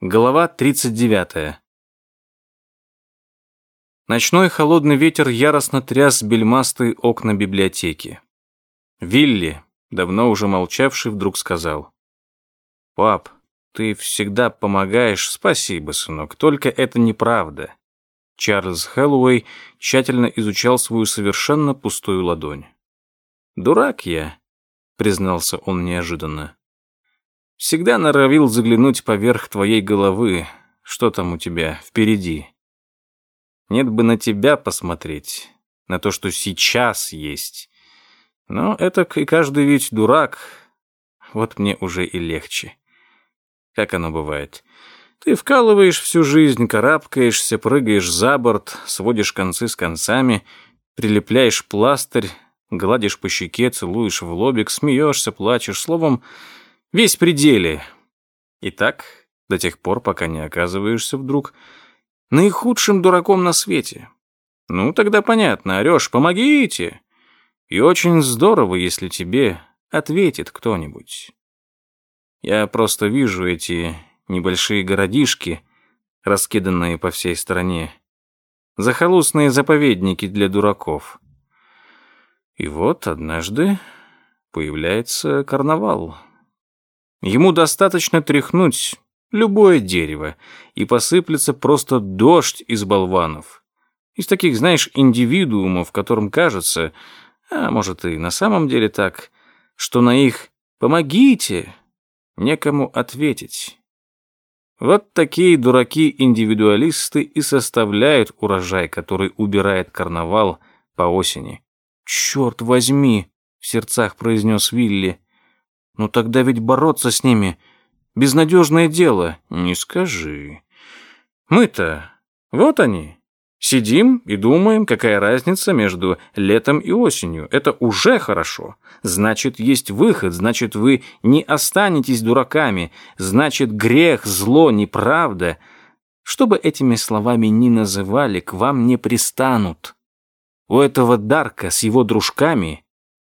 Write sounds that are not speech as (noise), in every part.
Глава 39. Ночной холодный ветер яростно тряс бельмастые окна библиотеки. Вилли, давно уже молчавший, вдруг сказал. «Пап, ты всегда помогаешь, спасибо, сынок, только это неправда». Чарльз Хэллоуэй тщательно изучал свою совершенно пустую ладонь. «Дурак я», — признался он неожиданно. Всегда норовил заглянуть поверх твоей головы, что там у тебя впереди. Нет бы на тебя посмотреть, на то, что сейчас есть. Но это и каждый ведь дурак. Вот мне уже и легче. Как оно бывает? Ты вкалываешь всю жизнь, карабкаешься, прыгаешь за борт, сводишь концы с концами, прилепляешь пластырь, гладишь по щеке, целуешь в лобик, смеешься, плачешь, словом, Весь пределе. И так до тех пор, пока не оказываешься вдруг наихудшим дураком на свете. Ну, тогда понятно, орешь «помогите!» И очень здорово, если тебе ответит кто-нибудь. Я просто вижу эти небольшие городишки, раскиданные по всей стране, захолустные заповедники для дураков. И вот однажды появляется карнавал. Ему достаточно тряхнуть любое дерево, и посыплется просто дождь из болванов. Из таких, знаешь, индивидуумов, которым кажется, а может и на самом деле так, что на их «помогите» некому ответить. Вот такие дураки-индивидуалисты и составляют урожай, который убирает карнавал по осени. «Черт возьми!» — в сердцах произнес Вилли. Ну тогда ведь бороться с ними — безнадежное дело. Не скажи. Мы-то, вот они, Сидим и думаем, какая разница между летом и осенью. Это уже хорошо. Значит, есть выход, значит, вы не останетесь дураками, значит, грех, зло, неправда. Что бы этими словами ни называли, к вам не пристанут. У этого Дарка с его дружками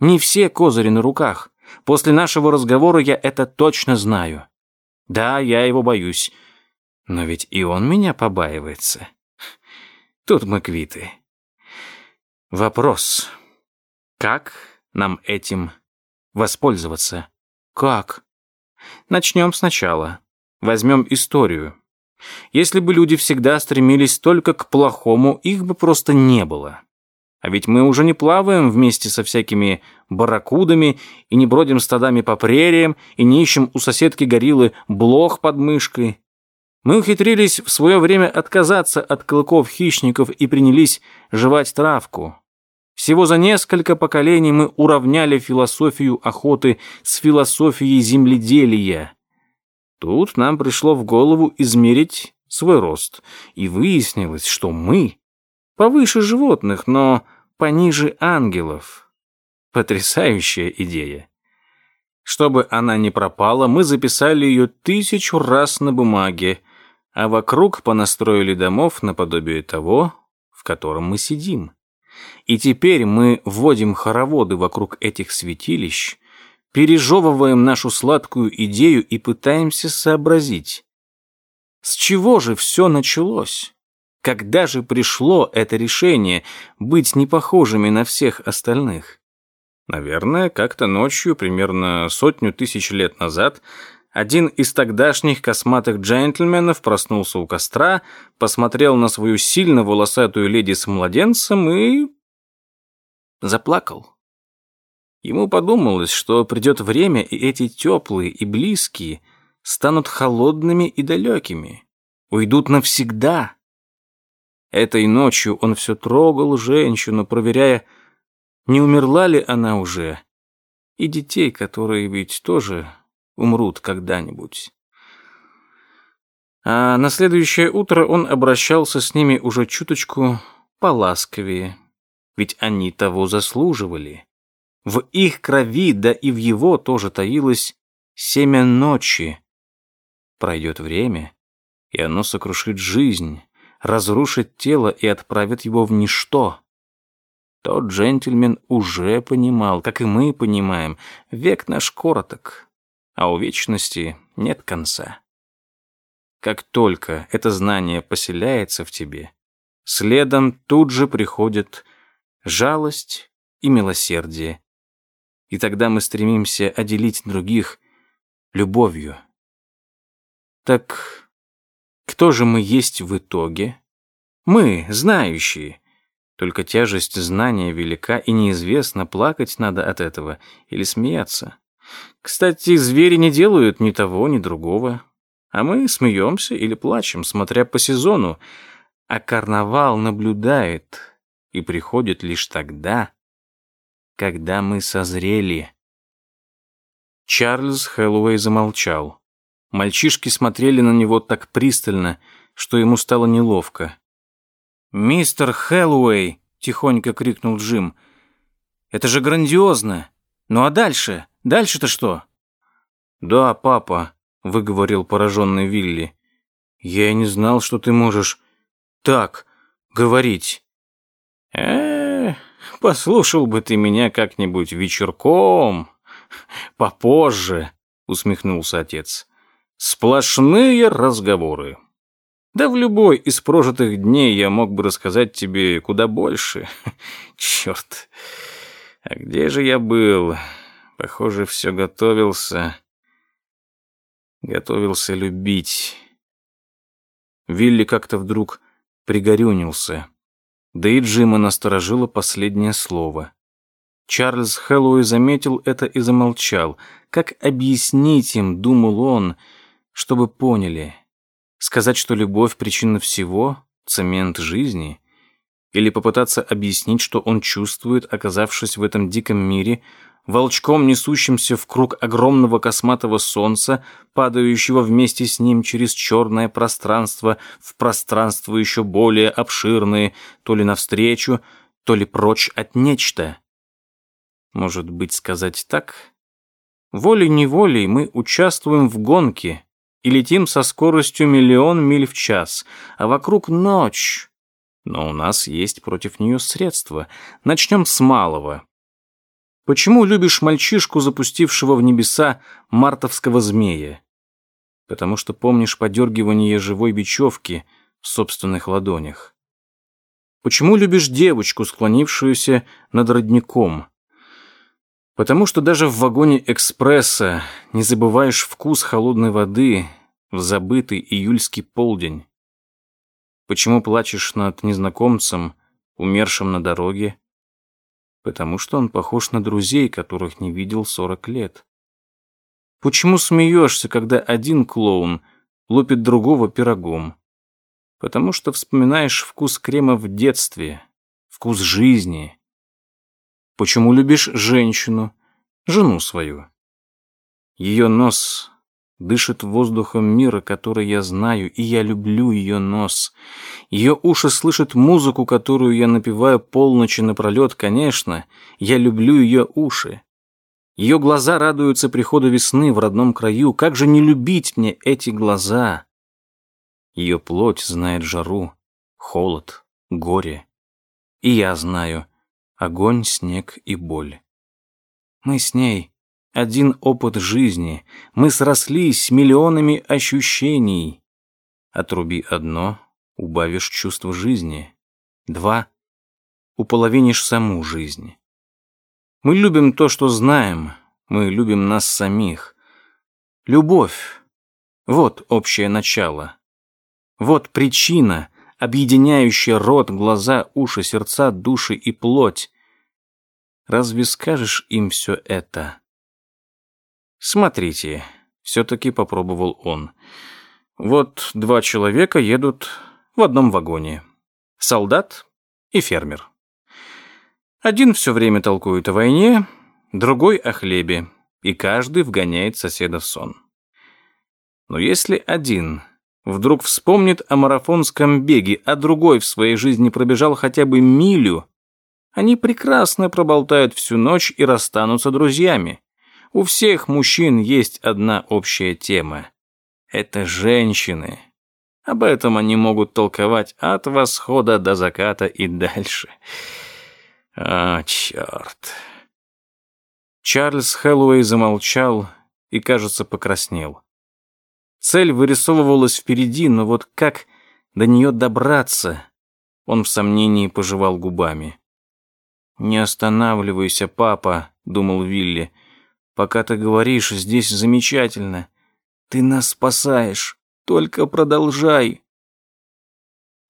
не все козыри на руках. После нашего разговора я это точно знаю. Да, я его боюсь. Но ведь и он меня побаивается. Тут мы квиты. Вопрос. Как нам этим воспользоваться? Как? Начнем сначала. Возьмем историю. Если бы люди всегда стремились только к плохому, их бы просто не было. А ведь мы уже не плаваем вместе со всякими барракудами и не бродим стадами по прериям и не ищем у соседки гориллы блох под мышкой. Мы ухитрились в свое время отказаться от клыков хищников и принялись жевать травку. Всего за несколько поколений мы уравняли философию охоты с философией земледелия. Тут нам пришло в голову измерить свой рост, и выяснилось, что мы повыше животных, но пониже ангелов. Потрясающая идея. Чтобы она не пропала, мы записали ее тысячу раз на бумаге, а вокруг понастроили домов наподобие того, в котором мы сидим. И теперь мы вводим хороводы вокруг этих святилищ, пережевываем нашу сладкую идею и пытаемся сообразить, с чего же все началось? Когда же пришло это решение быть непохожими на всех остальных? Наверное, как-то ночью, примерно сотню тысяч лет назад, один из тогдашних косматых джентльменов проснулся у костра, посмотрел на свою сильно волосатую леди с младенцем и... заплакал. Ему подумалось, что придет время, и эти теплые и близкие станут холодными и далекими, уйдут навсегда. Этой ночью он все трогал женщину, проверяя, не умерла ли она уже, и детей, которые ведь тоже умрут когда-нибудь. А на следующее утро он обращался с ними уже чуточку поласковее, ведь они того заслуживали. В их крови, да и в его тоже таилось семя ночи. Пройдет время, и оно сокрушит жизнь, разрушит тело и отправит его в ничто. Тот джентльмен уже понимал, как и мы понимаем, век наш короток, а у вечности нет конца. как только это знание поселяется в тебе, следом тут же приходит жалость и милосердие. И тогда мы стремимся отделить других любовью. Так кто же мы есть в итоге? Мы, знающие. Только тяжесть знания велика, и неизвестно, плакать надо от этого или смеяться. Кстати, звери не делают ни того, ни другого. А мы смеемся или плачем, смотря по сезону. А карнавал наблюдает и приходит лишь тогда, когда мы созрели. Чарльз Хэллоуэй замолчал. Мальчишки смотрели на него так пристально, что ему стало неловко. «Мистер Хэллоуэй!» — тихонько крикнул Джим. «Это же грандиозно! Ну а дальше? Дальше-то что?» «Да, папа», — выговорил пораженный Вилли. «Я и не знал, что ты можешь так говорить». «Э, -э послушал бы ты меня как-нибудь вечерком, попозже», — усмехнулся отец. «Сплошные разговоры. Да в любой из прожитых дней я мог бы рассказать тебе куда больше. (laughs) Черт, а где же я был? Похоже, все готовился. Готовился любить». Вилли как-то вдруг пригорюнился. Да и Джима насторожило последнее слово. Чарльз Хэллоуи заметил это и замолчал. Как объяснить им, думал он, чтобы поняли? Сказать, что любовь — причина всего, цемент жизни? Или попытаться объяснить, что он чувствует, оказавшись в этом диком мире, волчком, несущимся в круг огромного косматого солнца, падающего вместе с ним через черное пространство в пространство еще более обширное, то ли навстречу, то ли прочь от нечто. Может быть, сказать так? Волей-неволей мы участвуем в гонке и летим со скоростью миллион миль в час, а вокруг ночь. Но у нас есть против нее средства. Начнем с малого. Почему любишь мальчишку, запустившего в небеса мартовского змея? Потому что помнишь подергивание живой бечевки в собственных ладонях. Почему любишь девочку, склонившуюся над родником? Потому что даже в вагоне экспресса не забываешь вкус холодной воды в забытый июльский полдень. Почему плачешь над незнакомцем, умершим на дороге? потому что он похож на друзей, которых не видел сорок лет. Почему смеешься, когда один клоун лупит другого пирогом? Потому что вспоминаешь вкус крема в детстве, вкус жизни. Почему любишь женщину, жену свою? Ее нос дышит воздухом мира, который я знаю, и я люблю ее нос. Ее уши слышат музыку, которую я напеваю полночи напролет, конечно. Я люблю ее уши. Ее глаза радуются приходу весны в родном краю. Как же не любить мне эти глаза? Ее плоть знает жару, холод, горе. И я знаю огонь, снег и боль. Мы с ней один опыт жизни. Мы срослись миллионами ощущений. Отруби одно, убавишь чувство жизни. Два — уполовинишь саму жизнь. Мы любим то, что знаем. Мы любим нас самих. Любовь — вот общее начало. Вот причина, объединяющая рот, глаза, уши, сердца, души и плоть. Разве скажешь им все это? «Смотрите», — все-таки попробовал он. «Вот два человека едут в одном вагоне. Солдат и фермер. Один все время толкует о войне, другой о хлебе, и каждый вгоняет соседа в сон. Но если один вдруг вспомнит о марафонском беге, а другой в своей жизни пробежал хотя бы милю, они прекрасно проболтают всю ночь и расстанутся друзьями. У всех мужчин есть одна общая тема. Это женщины. Об этом они могут толковать от восхода до заката и дальше. А, черт. Чарльз Хэллоуэй замолчал и, кажется, покраснел. Цель вырисовывалась впереди, но вот как до нее добраться? Он в сомнении пожевал губами. «Не останавливайся, папа», — думал Вилли. «Пока ты говоришь, здесь замечательно. Ты нас спасаешь. Только продолжай».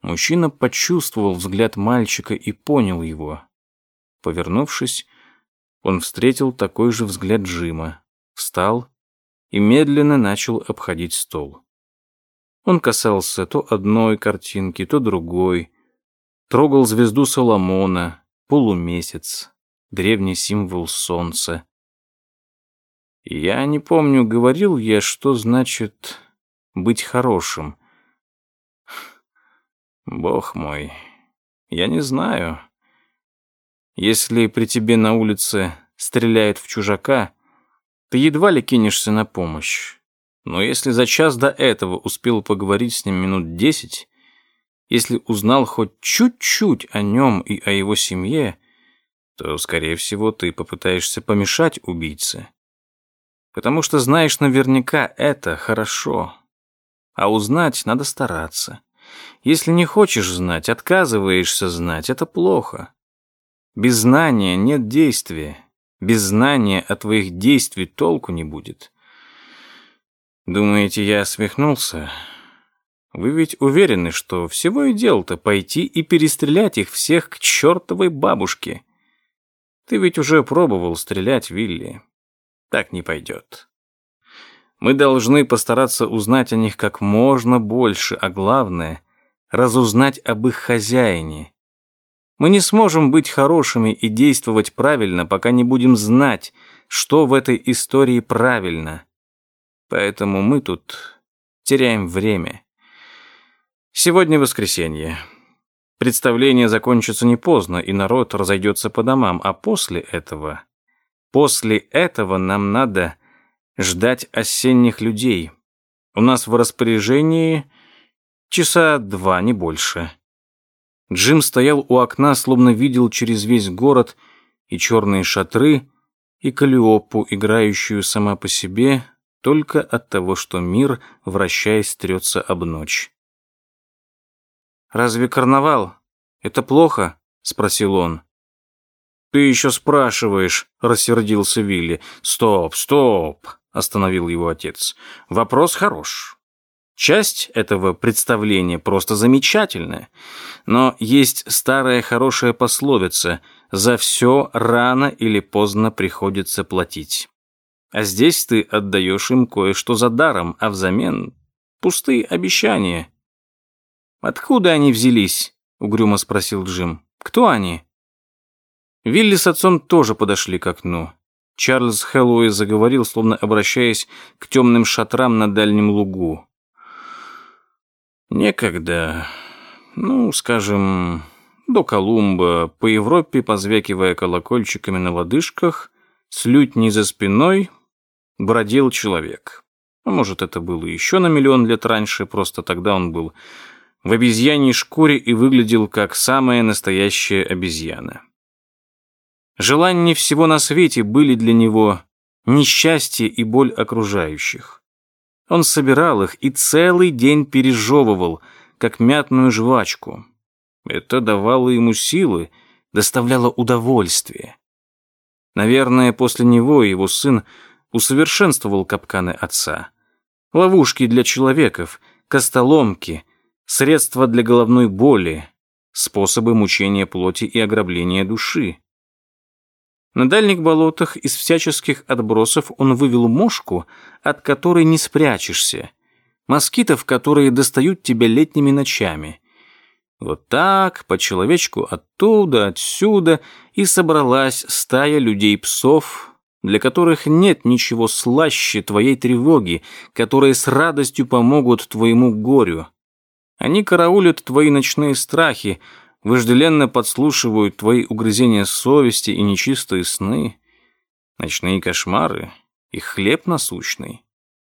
Мужчина почувствовал взгляд мальчика и понял его. Повернувшись, он встретил такой же взгляд Джима, встал и медленно начал обходить стол. Он касался то одной картинки, то другой, трогал звезду Соломона, полумесяц, древний символ солнца. Я не помню, говорил я, что значит быть хорошим. Бог мой, я не знаю. Если при тебе на улице стреляют в чужака, ты едва ли кинешься на помощь. Но если за час до этого успел поговорить с ним минут десять, если узнал хоть чуть-чуть о нем и о его семье, то, скорее всего, ты попытаешься помешать убийце. Потому что знаешь наверняка это хорошо. А узнать надо стараться. Если не хочешь знать, отказываешься знать, это плохо. Без знания нет действия. Без знания от твоих действий толку не будет. Думаете, я смехнулся? Вы ведь уверены, что всего и дело-то пойти и перестрелять их всех к чертовой бабушке. Ты ведь уже пробовал стрелять, Вилли. Так не пойдет. Мы должны постараться узнать о них как можно больше, а главное — разузнать об их хозяине. Мы не сможем быть хорошими и действовать правильно, пока не будем знать, что в этой истории правильно. Поэтому мы тут теряем время. Сегодня воскресенье. Представление закончится не поздно, и народ разойдется по домам, а после этого... После этого нам надо ждать осенних людей. У нас в распоряжении часа два, не больше. Джим стоял у окна, словно видел через весь город и черные шатры, и Калиопу, играющую сама по себе, только от того, что мир, вращаясь, трется об ночь. «Разве карнавал? Это плохо?» — спросил он. «Ты еще спрашиваешь», — рассердился Вилли. «Стоп, стоп», — остановил его отец. «Вопрос хорош. Часть этого представления просто замечательная. Но есть старая хорошая пословица «За все рано или поздно приходится платить». А здесь ты отдаешь им кое-что за даром, а взамен пустые обещания. «Откуда они взялись?» — угрюмо спросил Джим. «Кто они?» Вилли с отцом тоже подошли к окну. Чарльз Хэллоуэй заговорил, словно обращаясь к темным шатрам на дальнем лугу. «Некогда, ну, скажем, до Колумба, по Европе, позвякивая колокольчиками на лодыжках, с лютней за спиной, бродил человек. А может, это было еще на миллион лет раньше, просто тогда он был в обезьяньей шкуре и выглядел как самая настоящая обезьяна. Желания всего на свете были для него несчастье и боль окружающих. Он собирал их и целый день пережевывал, как мятную жвачку. Это давало ему силы, доставляло удовольствие. Наверное, после него его сын усовершенствовал капканы отца. Ловушки для человеков, костоломки — средства для головной боли, способы мучения плоти и ограбления души. На дальних болотах из всяческих отбросов он вывел мошку, от которой не спрячешься, москитов, которые достают тебя летними ночами. Вот так, по человечку оттуда, отсюда, и собралась стая людей-псов, для которых нет ничего слаще твоей тревоги, которые с радостью помогут твоему горю. Они караулят твои ночные страхи, вожделенно подслушивают твои угрызения совести и нечистые сны, ночные кошмары и хлеб насущный.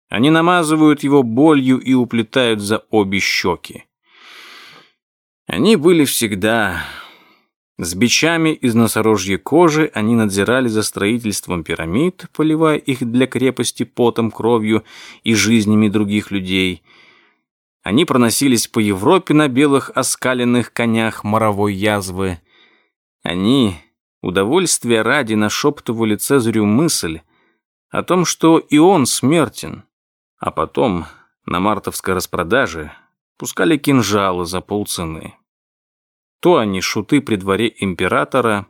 Они намазывают его болью и уплетают за обе щеки. Они были всегда, С бичами из носорожьей кожи они надзирали за строительством пирамид, поливая их для крепости потом, кровью и жизнями других людей. Они проносились по Европе на белых оскаленных конях моровой язвы. Они, удовольствия ради, нашептывали Цезарю мысль о том, что и он смертен, а потом на мартовской распродаже пускали кинжалы за полцены. То они шуты при дворе императора,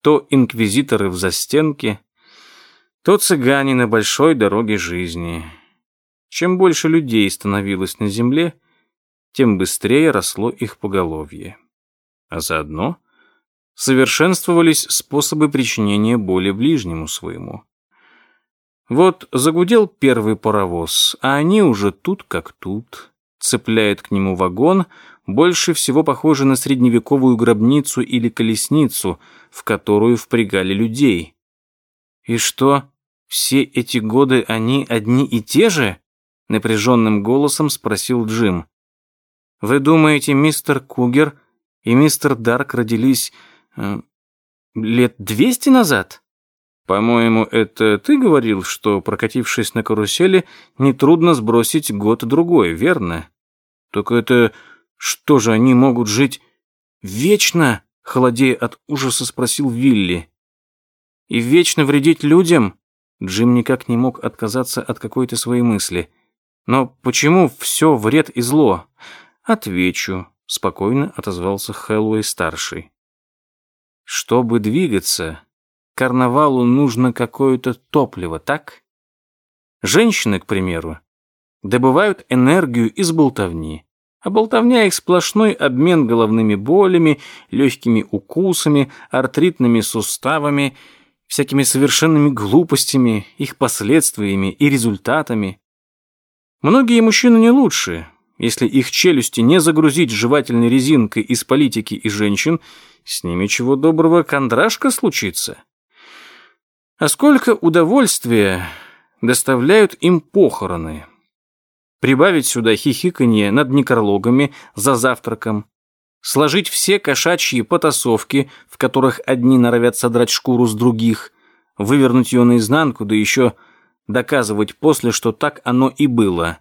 то инквизиторы в застенке, то цыгане на большой дороге жизни. Чем больше людей становилось на земле, тем быстрее росло их поголовье. А заодно совершенствовались способы причинения боли ближнему своему. Вот загудел первый паровоз, а они уже тут как тут. Цепляет к нему вагон, больше всего похоже на средневековую гробницу или колесницу, в которую впрягали людей. И что, все эти годы они одни и те же? Напряженным голосом спросил Джим. Вы думаете, мистер Кугер и мистер Дарк родились э, лет двести назад? По-моему, это ты говорил, что, прокатившись на карусели, нетрудно сбросить год-другой, верно? Только это что же, они могут жить вечно? Холодея от ужаса спросил Вилли. И вечно вредить людям? Джим никак не мог отказаться от какой-то своей мысли. Но почему все вред и зло? Отвечу, спокойно отозвался Хэллоуэй-старший. Чтобы двигаться, карнавалу нужно какое-то топливо, так? Женщины, к примеру, добывают энергию из болтовни а болтовня их сплошной обмен головными болями, легкими укусами, артритными суставами, всякими совершенными глупостями, их последствиями и результатами. Многие мужчины не лучше. Если их челюсти не загрузить жевательной резинкой из политики и женщин, с ними чего доброго кондрашка случится. А сколько удовольствия доставляют им похороны, прибавить сюда хихиканье над некрологами за завтраком, сложить все кошачьи потасовки, в которых одни норовят содрать шкуру с других, вывернуть ее наизнанку, да еще доказывать после, что так оно и было.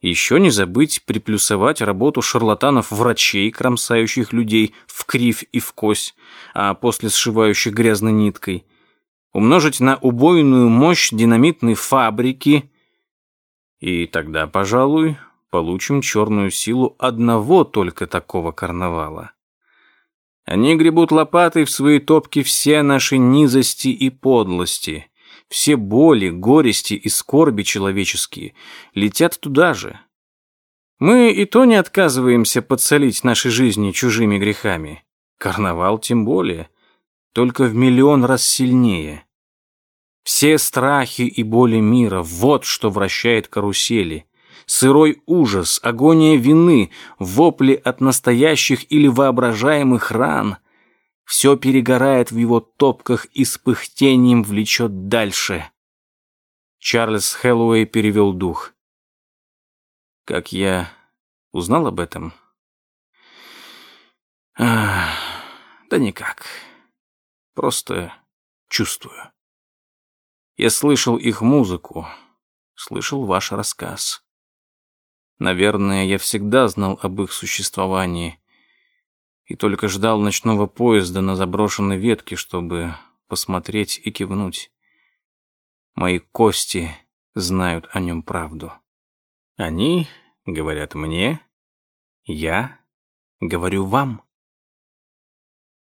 Еще не забыть приплюсовать работу шарлатанов-врачей, кромсающих людей в кривь и в кось, а после сшивающих грязной ниткой. Умножить на убойную мощь динамитной фабрики, и тогда, пожалуй, получим черную силу одного только такого карнавала. Они гребут лопатой в свои топки все наши низости и подлости, все боли, горести и скорби человеческие летят туда же. Мы и то не отказываемся подсолить наши жизни чужими грехами. Карнавал тем более, только в миллион раз сильнее. Все страхи и боли мира — вот что вращает карусели. Сырой ужас, агония вины, вопли от настоящих или воображаемых ран — все перегорает в его топках и с пыхтением влечет дальше. Чарльз Хэллоуэй перевел дух. Как я узнал об этом? Ах, да никак. Просто чувствую. Я слышал их музыку, слышал ваш рассказ. Наверное, я всегда знал об их существовании и только ждал ночного поезда на заброшенной ветке, чтобы посмотреть и кивнуть. Мои кости знают о нем правду. Они говорят мне, я говорю вам.